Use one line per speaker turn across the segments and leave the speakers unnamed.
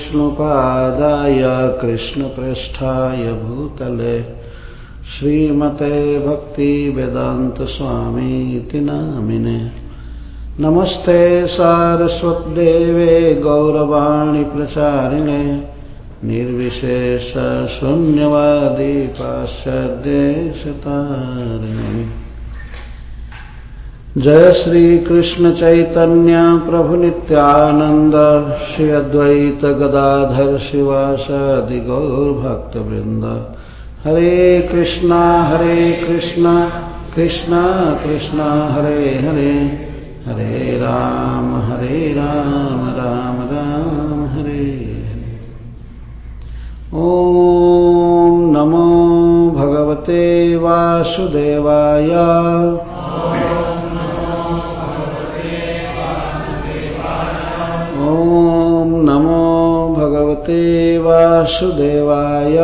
विष्णुपादाय कृष्णप्रेष्ठाय भूतले श्रीमते भक्तिवेदान्तस्वामीति नामिने। नमस्ते सारस्वत्देवे गौरवाणि प्रचारिणे निर्विशेषशून्यवादी पाश्चाद्देशतारिणे जय श्री कृष्ण चैतन्य प्रभु नित्यानंद श्री अद्वैत गदाधर शिवासादि गौर भक्त वृंद हरे कृष्णा हरे कृष्णा कृष्णा कृष्णा हरे हरे। हरे राम हरे राम राम राम हरे ॐ नमो भगवते वासुदेवाय भगवते वासुदेवाय।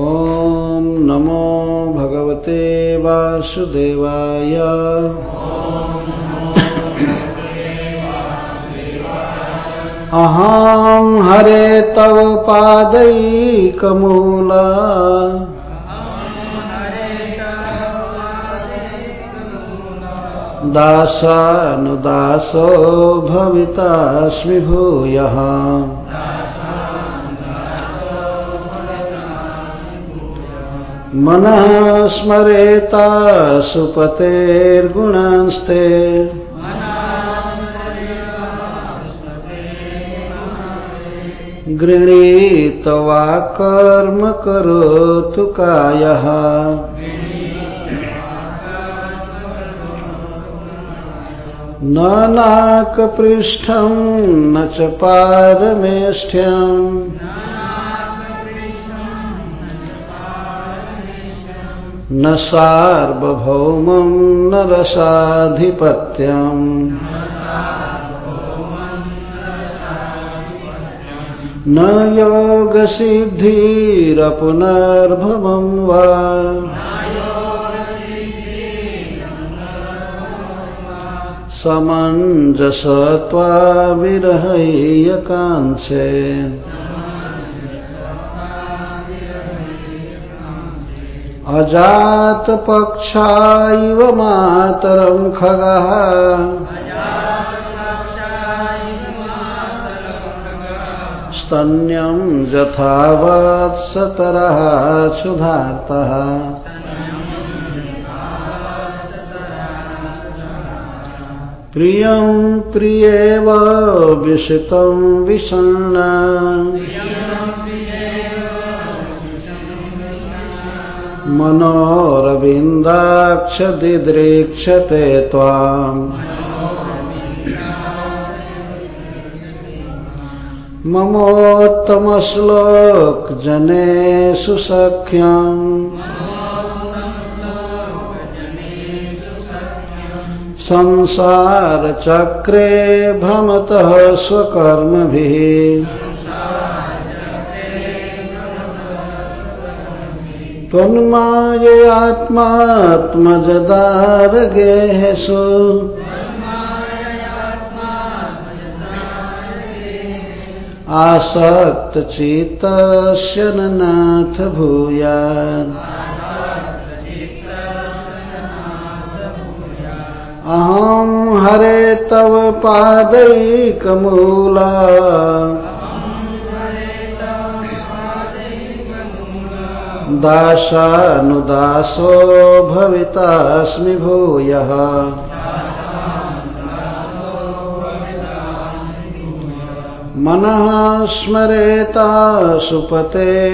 ॐ नमो भगवते वासुदेवाय। अहं हरे तव पादैकमूला। दासानुदासो भवितास्मि भूयः मनः स्मरेता सुपतेर्गुणांस्ते। गृणीत्वा कर्म करोतु कायः। न नाकपृष्ठं न च पारमेष्ठ्यम्। न सार्वभौमं न रसाधिपत्यम्। न योगसिद्धिरपुनर्भवं वा। समञ्जसत्वा विरहय्यकाङ्क्षे अजातपक्षा इव मातरं खगः। स्तन्यं यथा वत्सतरः क्षुधार्तः प्रियं प्रियेव विषितं विषण्ण मनोरविन्दाक्षदिदृक्षते त्वाम्। ममोत्तमश्लोकजनेषु सख्यम्। संसारचक्रे भ्रमतः स्वकर्मभिः। त्वन्माययात्मात्मजदारगेहेषु आसक्तचित्तस्य न नाथ भूयात्। अहं हरे तव पादैकमूला दासानुदासो भवितास्मि भूयः। मनः स्मरेता सुपतेर्गुणांस्ते।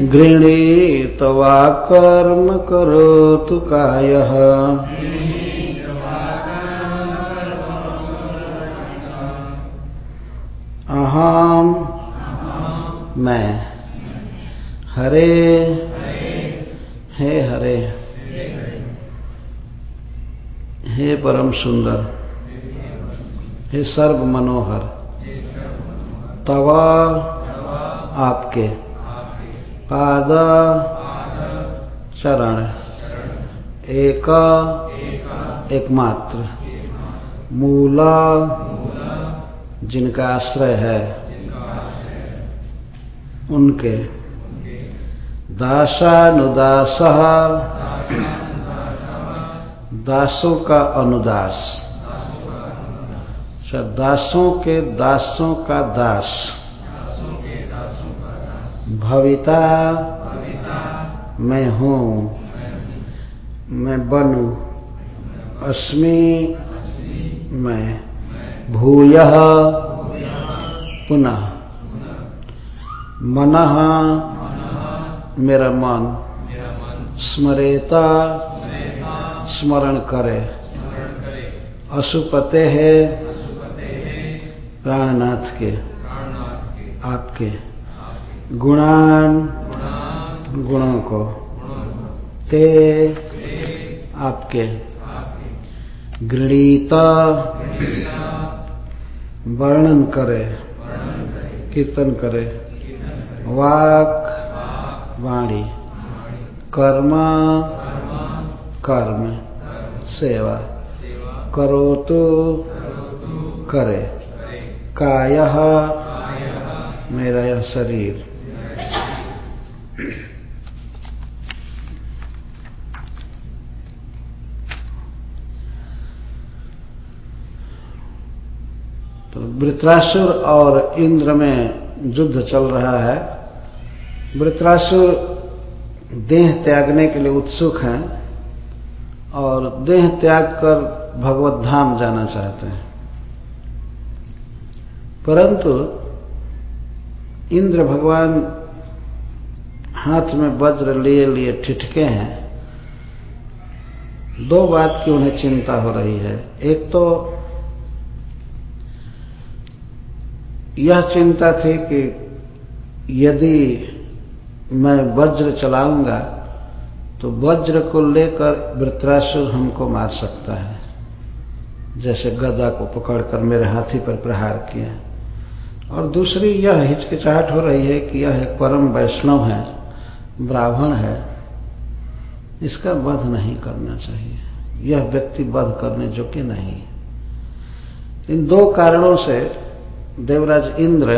गृणीत्वा कर्म करोतु कायः। अहम मैं। हरे। हे हरे। हे परम सुंदर। हे सर्व मनोहर तवा आपके। पाद चरण, एक एकमात्र मूल जिनका आश्रय है, उनके। दासानुदास, दासों का अनुदास। अच्छा दासों के दासों का दास। भविता। मैं हूँ। मैं बनू। अस्मि। मैं भूय। पुनः। मन। मेरा मन स्मरेता। स्मरण करे। अशुपते है। प्राणनाथ के। आपके। गुणान गुणों को। ते आपके। गृणीता वर्णन करे। कीर्तन करे। वाक वाणी। कर्म कर्म। सेवा। करो। तो करे काय। मेरा यह शरीर। तो वृत्रासुर और इंद्र में युद्ध चल रहा है। वृत्रासुर देह त्यागने के लिए उत्सुक हैं और देह त्याग कर भगवत धाम जाना चाहते हैं। परंतु इंद्र भगवान हाथ में वज्र लिए लिए ठिठके हैं, दो बात की उन्हें चिंता हो रही है। एक तो यह चिंता थी कि यदि मैं वज्र चलाऊँगा तो वज्र को लेकर वृत्रासुर हमको मार सकता है। जैसे गदा को पकड़कर मेरे हाथी पर प्रहार किया। और दूसरी यह हिचकिचाहट हो रही है कि यह एक परम वैष्णव है। ब्राह्मण है इसका वध नहीं करना चाहिए। यह व्यक्ति वध करने योग्य नहीं। इन दो कारणों से देवराज इंद्र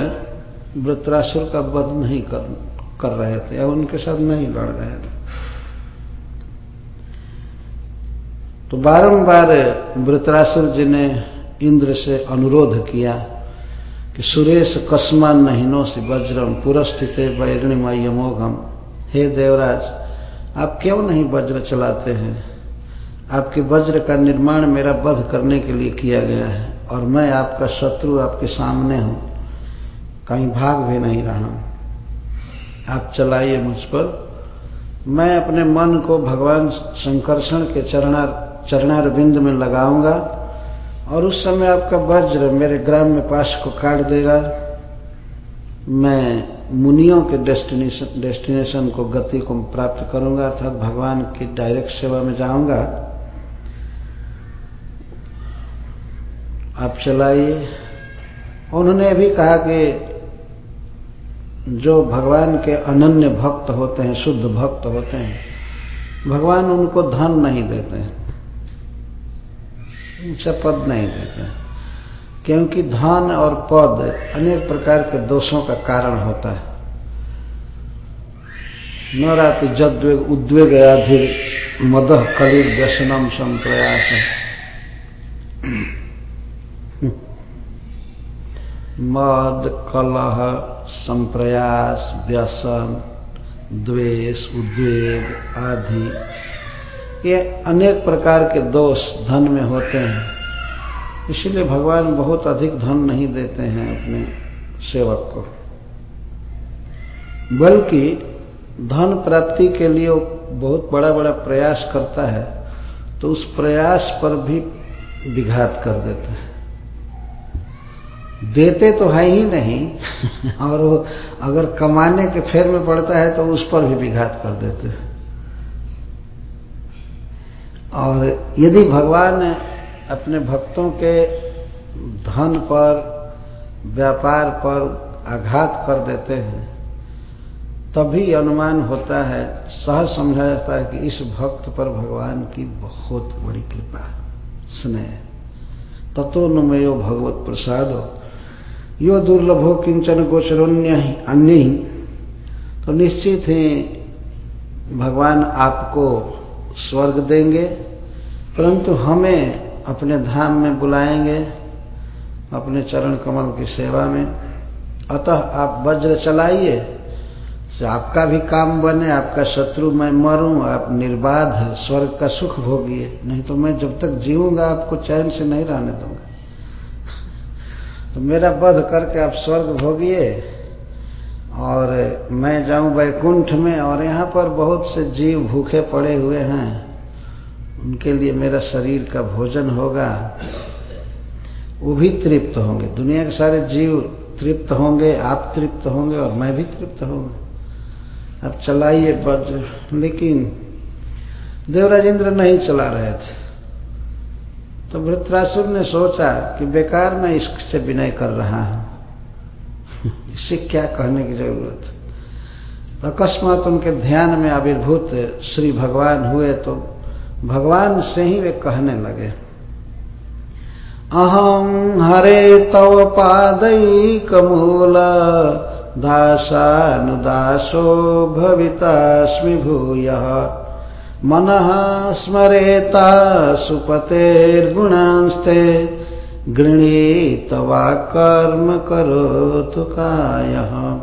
वृत्रासुर का वध नहीं कर, कर रहे थे या उनके साथ नहीं लड़ रहे थे। तो बारंबार वृत्रासुर जी ने इंद्र से अनुरोध किया कि सुरेश कस्मान नहीनो से वज्रम पुरस्थित वैरणिमय यमोघम। हे देवराज, आप क्यों नहीं वज्र चलाते हैं? आपके वज्र का निर्माण मेरा वध करने के लिए किया गया है और मैं आपका शत्रु आपके सामने हूँ। कहीं भाग भी नहीं रहा। हूँ आप चलाइए मुझ पर। मैं अपने मन को भगवान शंकरषण के चरणार चरणार बिंद में लगाऊँगा और उस समय आपका वज्र मेरे ग्राम में पाश को काट देगा। मैं मुनियों के डेस्टिनेशन डेस्टिनेशन को गति को प्राप्त करूँगा अर्थात भगवान की डायरेक्ट सेवा में जाऊँगा। आप चलाइए। उन्होंने भी कहा कि जो भगवान के अनन्य भक्त होते हैं, शुद्ध भक्त होते हैं, भगवान उनको धन नहीं देते हैं ऊँचा पद नहीं देते क्योंकि धन और पद अनेक प्रकार के दोषों का कारण होता है। नराति जद्वेग उद्वेग आधिर मद कलिर व्यसनम संप्रयास। मद, कलह, संप्रयास, व्यसन, द्वेष, उद्वेग आदि। ये अनेक प्रकार के दोष धन में होते हैं। इसीलिए भगवान बहुत अधिक धन नहीं देते हैं अपने सेवक को। बल्कि धन प्राप्ति के लिए बहुत बड़ा बड़ा प्रयास करता है तो उस प्रयास पर भी विघात कर देते हैं। देते तो है ही नहीं, और वो अगर कमाने के फेर में पड़ता है तो उस पर भी विघात कर देते हैं। और यदि भगवान अपने भक्तों के धन पर, व्यापार पर आघात कर देते हैं, तभी अनुमान होता है, सहज समझा जाता है कि इस भक्त पर भगवान की बहुत बड़ी कृपा स्नेह। तत्व नुमयो भगवत प्रसाद। यो दुर्लभो किंचन गोचरोन्य अन्य। ही तो निश्चित ही भगवान आपको स्वर्ग देंगे, परंतु हमें अपने धाम में बुलाएँगे, अपने चरण कमल की सेवा में। अतः आप वज्र चलाइए, से आपका भी काम बने, आपका शत्रु मैं मरूं, आप निर्बाध स्वर्ग का सुख भोगिए। नहीं तो मैं जब तक जीऊँगा, आपको चैन से नहीं रहने दूँगा। तो मेरा वध करके आप स्वर्ग भोगिए, और मैं जाऊँ वैकुंठ में, और यहाँ पर बहुत से जीव भूखे पड़े हुए हैं। उनके लिए मेरा शरीर का भोजन होगा, वो भी तृप्त होंगे। दुनिया के सारे जीव तृप्त होंगे, आप तृप्त होंगे और मैं भी तृप्त होंगे अब चलाइए वज्र लेकिन देवराज इंद्र नहीं चला रहे थे। तो वृत्रासुर ने सोचा कि बेकार मैं इससे विनय कर रहा हूँ। इससे क्या कहने की ज़रूरत? तो अकस्मात उनके ध्यान में आविर्भूत श्री भगवान हुए तो भगवान से ही वे कहने लगे अहम हरे तव पादैकमूल दासानुदासो भवितास्मि भूयः। मनः स्मरेता सुपतेर्गुणांस्ते, गृणीतवा कर्म करोतु कायः।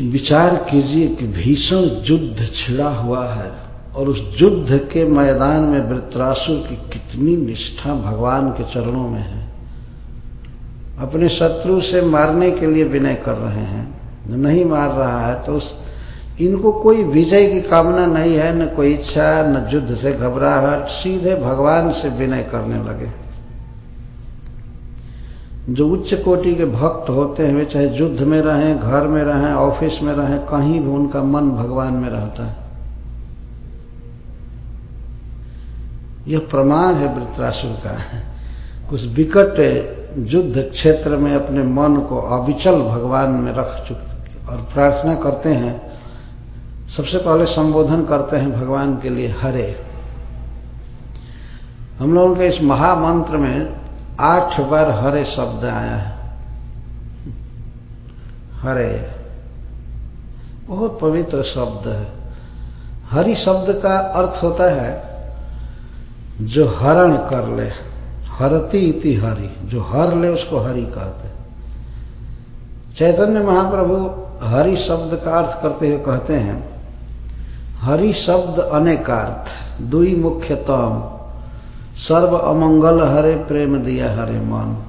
विचार कीजिए कि भीषण युद्ध छिड़ा हुआ है और उस युद्ध के मैदान में वृत्रासुर की कितनी निष्ठा भगवान के चरणों में है। अपने शत्रु से मारने के लिए विनय कर रहे हैं। नहीं मार रहा है तो उस इनको कोई विजय की कामना नहीं है, न कोई इच्छा, न युद्ध से घबराहट, सीधे भगवान से विनय करने लगे। जो उच्च कोटि के भक्त होते हैं, वे चाहे युद्ध में रहें, घर में रहें, ऑफ़िस में रहें, कहीं भी उनका मन भगवान में रहता है। यह प्रमाण है वृत्रासुर का। उस विकट युद्ध क्षेत्र में अपने मन को अविचल भगवान में रख चुके और प्रार्थना करते हैं। सबसे पहले संबोधन करते हैं भगवान के लिए हरे। हम लोगों के इस महामंत्र में आठ बार हरे शब्द आया है। हरे। बहुत पवित्र शब्द है। हरि शब्द का अर्थ होता है, जो हरण कर ले, हरती इति हरि, जो हर ले उसको हरि कहते चैतन्य महाप्रभु हरि शब्द का अर्थ करते हुए कहते हैं, हरि शब्द अनेकार्थ, दुई मुख्यतम। सर्व अमंगल हरे प्रेम दिया हरे मन।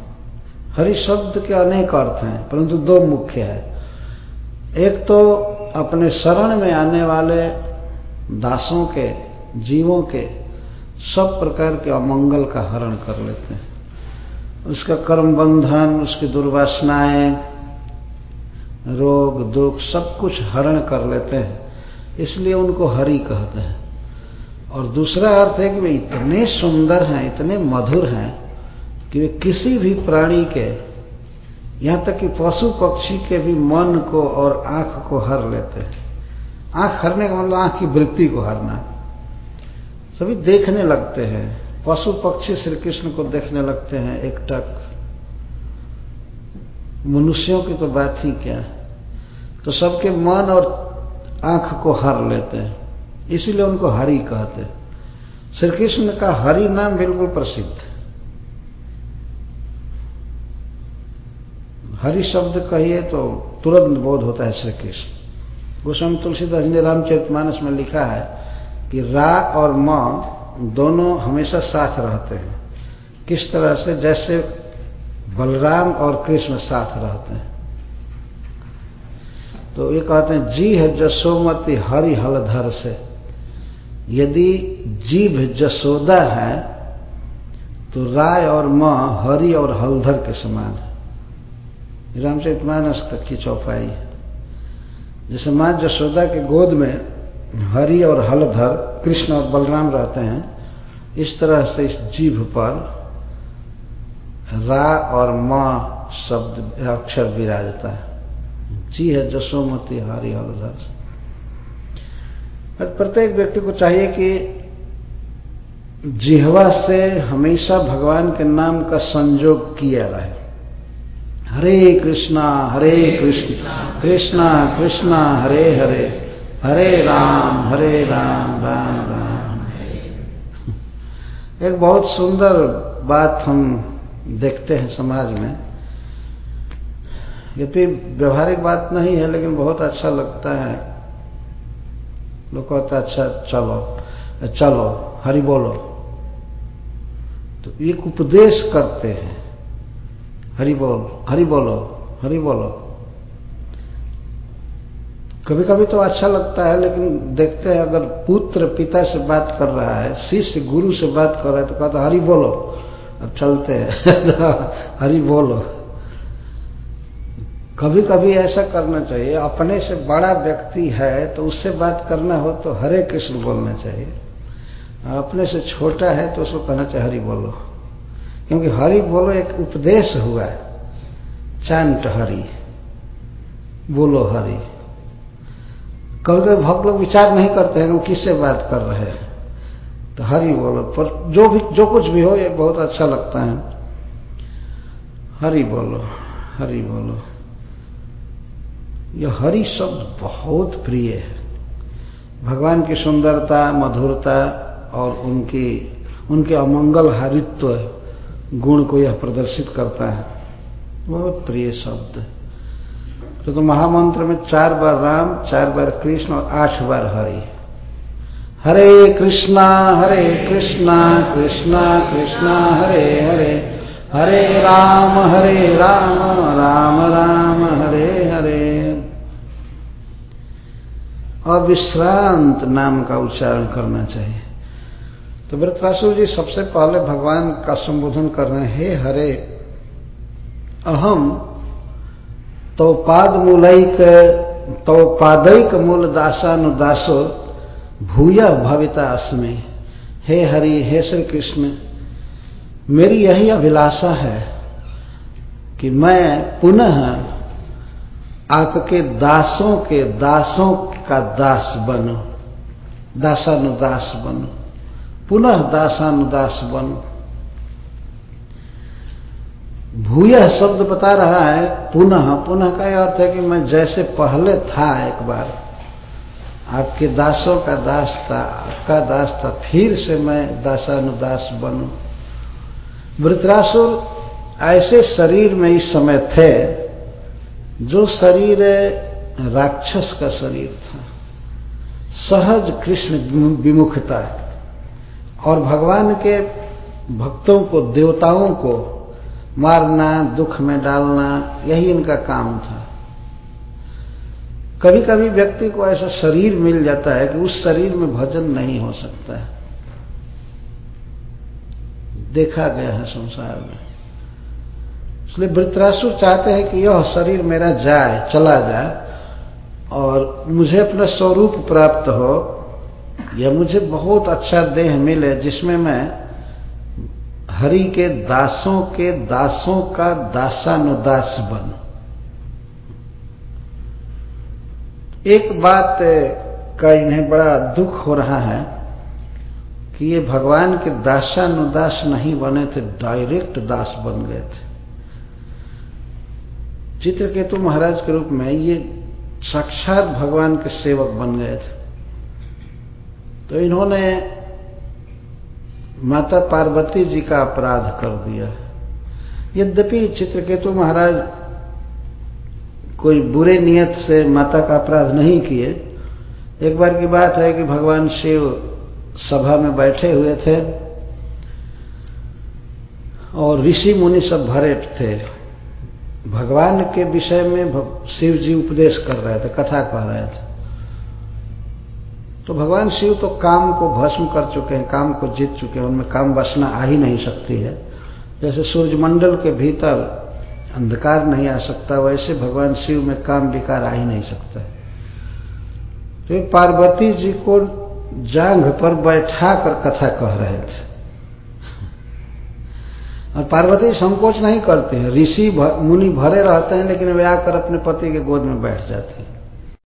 हरि शब्द के अनेक अर्थ हैं, परंतु दो मुख्य है। एक तो अपने शरण में आने वाले दासों के, जीवों के सब प्रकार के अमंगल का हरण कर लेते हैं। उसका कर्म बंधन, उसकी दुर्वासनाएँ, रोग दुख सब कुछ हरण कर लेते हैं। इसलिए उनको हरि कहते हैं। और दूसरा अर्थ है कि वे इतने सुंदर हैं, इतने मधुर हैं कि वे किसी भी प्राणी के, यहाँ तक कि पशु पक्षी के भी मन को और आँख को हर लेते हैं। आँख हरने का मतलब आँख की वृत्ति को हरना। सभी देखने लगते हैं। पशु पक्षी श्री कृष्ण को देखने लगते हैं एकटक मनुष्यों की तो बात ही क्या? तो सबके मन और आँख को हर लेते हैं। इसीलिए उनको हरि कहते हैं। श्री कृष्ण का हरि नाम बिल्कुल प्रसिद्ध हरि शब्द कहिए तो तुरंत बोध होता है श्री कृष्ण गोस्वामी तुलसीदास ने रामचरित मानस में लिखा है कि रा और म दोनों हमेशा साथ रहते हैं। किस तरह से? जैसे बलराम और कृष्ण साथ रहते हैं। तो ये कहते हैं, जी है जसोमति हरि हलधर से। यदि जीभ जसोदा है तो राय और माँ हरि और हलधर के समान है। रामचरित मानस तक की चौपाई है। जैसे माँ जसोदा के गोद में हरि और हलधर, कृष्ण और बलराम रहते हैं, इस तरह से इस जीभ पर रा और म शब्द अक्षर विराजता है। जी है जसोमती, हारी हलधर। प्रत्येक व्यक्ति को चाहिए कि जिहवा से हमेशा भगवान के नाम का संजोग किया रहे। हरे कृष्णा, हरे कृष्ण, कृष्णा कृष्णा, हरे हरे हरे राम हरे राम राम राम। एक बहुत सुंदर बात हम देखते हैं समाज में। यद्यपि व्यवहारिक बात नहीं है, लेकिन बहुत अच्छा लगता है। लोग कहते अच्छा चलो चलो, हरि बोलो। तो एक उपदेश करते हैं, हरि बोल, हरि बोलो हरि बोलो। कभी कभी तो अच्छा लगता है, लेकिन देखते हैं, अगर पुत्र पिता से बात कर रहा है, शिष्य गुरु से बात कर रहा है तो कहता हरि बोलो। अब चलते हैं, हरि बोलो। कभी कभी ऐसा करना चाहिए, अपने से बड़ा व्यक्ति है तो उससे बात करना हो तो हरे कृष्ण बोलना चाहिए। अपने से छोटा है तो उसको कहना चाहिए हरि बोलो। क्योंकि हरि बोलो एक उपदेश हुआ है। चांट हरि, बोलो हरि। कभी कभी भक्त लोग विचार नहीं करते हैं कि किससे बात कर रहे हैं। तो हरि बोलो, पर जो भी, जो कुछ भी हो, ये बहुत अच्छा लगता है। हरि बोलो हरि बोलो। यह हरि शब्द बहुत प्रिय है। भगवान की सुंदरता मधुरता और उनकी उनके अमंगल हरित्व गुण को यह प्रदर्शित करता है। बहुत प्रिय शब्द। तो, तो महामंत्र में चार बार राम चार बार कृष्ण और आठ बार हरि। हरे कृष्णा हरे कृष्णा कृष्णा कृष्णा हरे हरे। हरे राम हरे राम राम हरे हरे अविश्रांत नाम का उच्चारण करना चाहिए। तो वृत्रासुर जी सबसे पहले भगवान का संबोधन कर रहे हैं, हे हरे, अहम तो पाद मूलैक तो पादैक मूल दासानुदासो भूय भविता अस्मि। हे हरि, हे श्री कृष्ण, मेरी यही अभिलाषा है कि मैं पुनः आपके दासों के दासों का दास बनू दासानुदास बनू, पुनः दासानुदास बनू। भूय शब्द बता रहा है, पुनः पुनः का यह अर्थ है कि मैं जैसे पहले था एक बार, आपके दासों का दास था, आपका दास था, फिर से मैं दासानुदास बनू। वृत्रासुर ऐसे शरीर में इस समय थे, जो शरीर राक्षस का शरीर था। सहज कृष्ण विमुखता और भगवान के भक्तों को, देवताओं को मारना, दुख में डालना, यही इनका काम था। कभी कभी व्यक्ति को ऐसा शरीर मिल जाता है कि उस शरीर में भजन नहीं हो सकता है। देखा गया है संसार में। इसलिए वृत्रासुर चाहते हैं कि यह शरीर मेरा जाए, चला जाए। और मुझे अपना स्वरूप प्राप्त हो, या मुझे बहुत अच्छा देह मिले जिसमें मैं हरि के दासों के दासों का दासानुदास बन। एक बात का इन्हें बड़ा दुख हो रहा है कि ये भगवान के दासानुदास नहीं बने थे, डायरेक्ट दास बन गए थे। चित्रकेतु महाराज के रूप में ये साक्षात भगवान के सेवक बन गए थे। तो इन्होंने माता पार्वती जी का अपराध कर दिया। यद्यपि चित्रकेतु महाराज कोई बुरे नियत से माता का अपराध नहीं किए, एक बार की बात है कि भगवान शिव सभा में बैठे हुए थे और ऋषि मुनि सब भरे थे। भगवान के विषय में शिव जी उपदेश कर रहे थे, कथा कह रहे थे। तो भगवान शिव तो काम को भस्म कर चुके हैं, काम को जीत चुके हैं, उनमें काम बसना आ ही नहीं सकती है। जैसे सूर्यमंडल के भीतर अंधकार नहीं आ सकता, वैसे भगवान शिव में काम विकार आ ही नहीं सकता तो पार्वती जी को जांघ पर बैठा कर कथा कह रहे थे। और पार्वती संकोच नहीं करते हैं। ऋषि मुनि भरे रहते हैं, लेकिन वे आकर अपने पति के गोद में बैठ जाते हैं।